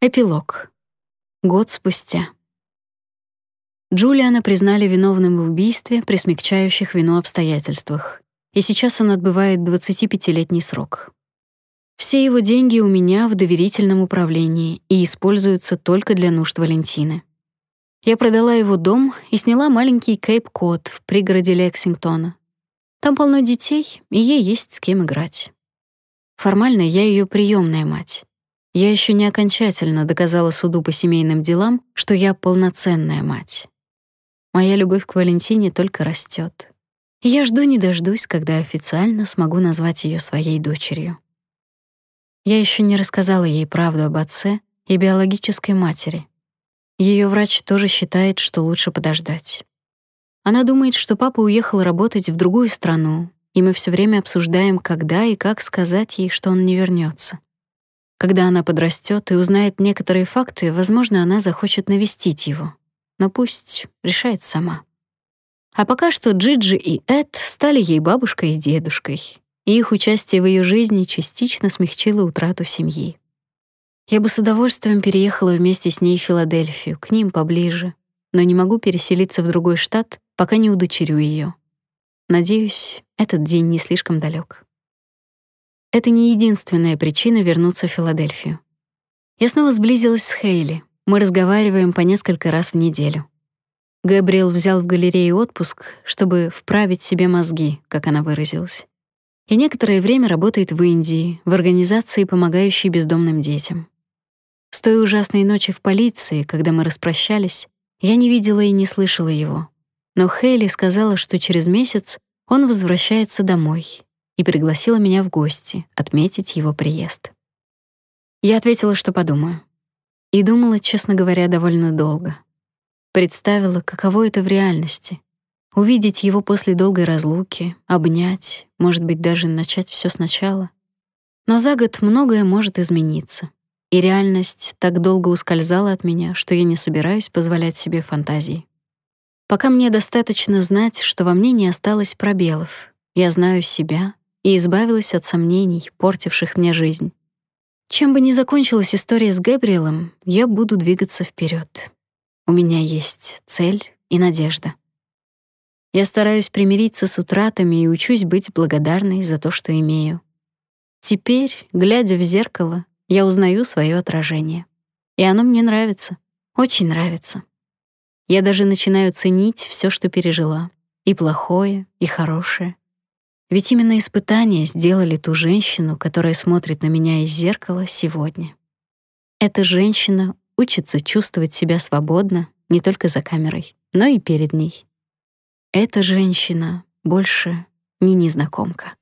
Эпилог. Год спустя. Джулиана признали виновным в убийстве при смягчающих вину обстоятельствах, и сейчас он отбывает 25-летний срок. Все его деньги у меня в доверительном управлении и используются только для нужд Валентины. Я продала его дом и сняла маленький Кейп-Кот в пригороде Лексингтона. Там полно детей, и ей есть с кем играть. Формально я ее приемная мать. Я еще не окончательно доказала суду по семейным делам, что я полноценная мать. Моя любовь к Валентине только растет. Я жду не дождусь, когда официально смогу назвать ее своей дочерью. Я еще не рассказала ей правду об отце и биологической матери. Ее врач тоже считает, что лучше подождать. Она думает, что папа уехал работать в другую страну, и мы все время обсуждаем, когда и как сказать ей, что он не вернется. Когда она подрастет и узнает некоторые факты, возможно, она захочет навестить его. Но пусть решает сама. А пока что Джиджи и Эд стали ей бабушкой и дедушкой, и их участие в ее жизни частично смягчило утрату семьи. Я бы с удовольствием переехала вместе с ней в Филадельфию, к ним поближе, но не могу переселиться в другой штат, пока не удочерю ее. Надеюсь, этот день не слишком далек. Это не единственная причина вернуться в Филадельфию. Я снова сблизилась с Хейли. Мы разговариваем по несколько раз в неделю. Габриэл взял в галерее отпуск, чтобы вправить себе мозги, как она выразилась. И некоторое время работает в Индии, в организации, помогающей бездомным детям. С той ужасной ночи в полиции, когда мы распрощались, я не видела и не слышала его. Но Хейли сказала, что через месяц он возвращается домой, и пригласила меня в гости отметить его приезд. Я ответила, что подумаю. И думала, честно говоря, довольно долго. Представила, каково это в реальности — увидеть его после долгой разлуки, обнять, может быть, даже начать все сначала. Но за год многое может измениться, и реальность так долго ускользала от меня, что я не собираюсь позволять себе фантазии. Пока мне достаточно знать, что во мне не осталось пробелов. Я знаю себя, и избавилась от сомнений, портивших мне жизнь. Чем бы ни закончилась история с Габриэлем, я буду двигаться вперед. У меня есть цель и надежда. Я стараюсь примириться с утратами и учусь быть благодарной за то, что имею. Теперь, глядя в зеркало, я узнаю свое отражение. И оно мне нравится, очень нравится. Я даже начинаю ценить все, что пережила, и плохое, и хорошее. Ведь именно испытания сделали ту женщину, которая смотрит на меня из зеркала сегодня. Эта женщина учится чувствовать себя свободно не только за камерой, но и перед ней. Эта женщина больше не незнакомка.